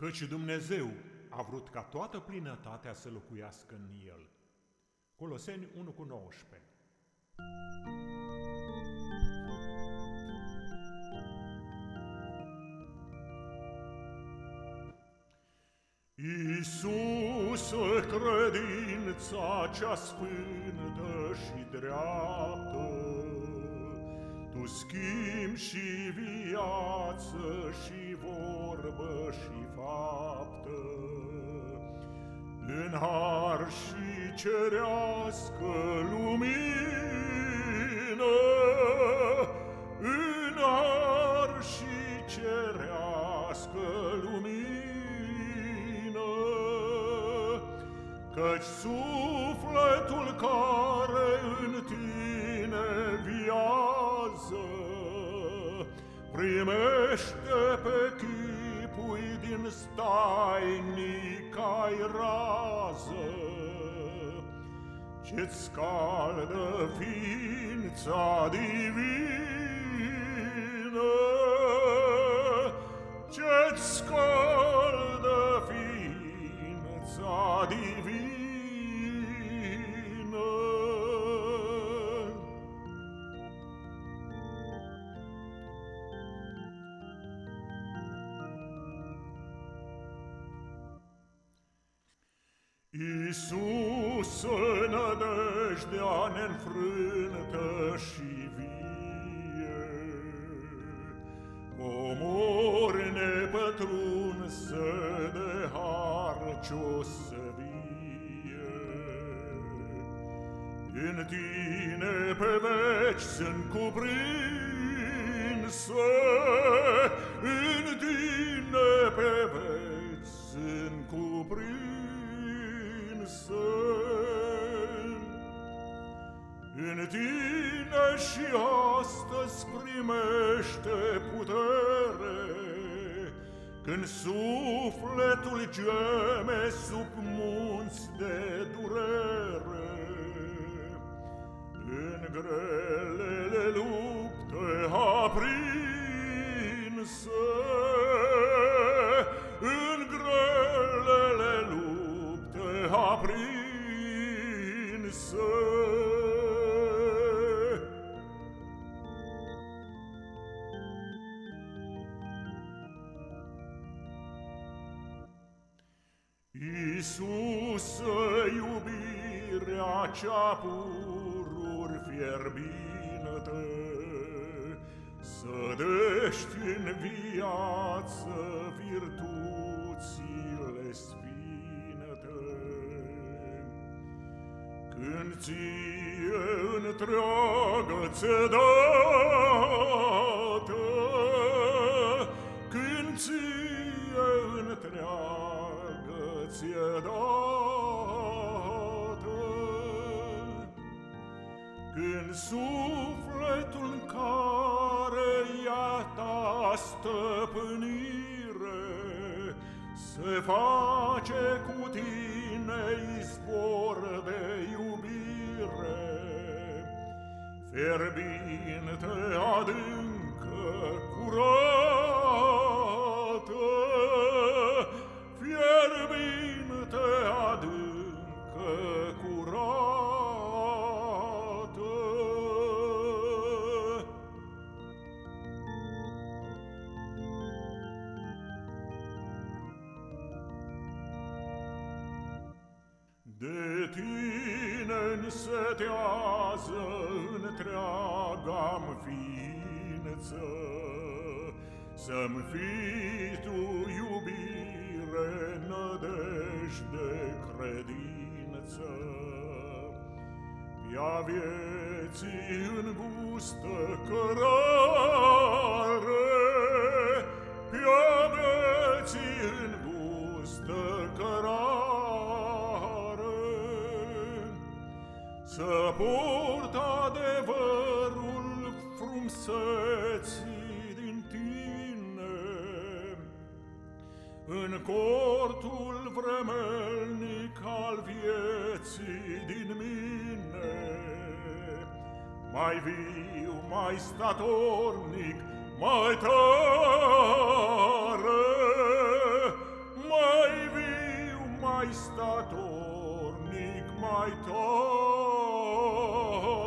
Căci Dumnezeu a vrut ca toată plinătatea să locuiască în El. Coloseni 1 cu 19 Iisus, credința cea sfântă și dreaptă, Tu schimbi și viață și vorbă și faptă, În har și cerească lumină, În har și cerească lumină, Căci sufletul care în tine viază, Primește pe chipui din stainic-ai rază, Ce-ți scaldă ființa divină, Ce-ți scaldă ființa divină, Iisus, nădejdea neînfrântă și vie, Comor nepătrunse de har ce-o să vie. În tine pe veci sunt cuprinse, În tine pe veci sunt cuprinse, în tine și astăzi primește putere, Când sufletul geme sub munți de durere. În grelele lupte aprinse, aprinse, Iisus, iubirea cea pururi fierbinătă, Să dești în viață virtuțile Când ție întreagă ți dată, Când ție întreagă ți dată, Când sufletul care ia ta stăpânire Se face cu tine izbor, Fierbinte De tine însetează întreaga-mi ființă, Să-mi fii tu iubire, nădejde, credință. Pia vieții îngustă cărare, Pia vieții îngustă cărare, Să port adevărul frumseții din tine, În cortul vremelnic al vieții din mine, Mai viu, mai statornic, mai tare, mai statornic, mai tare, oh,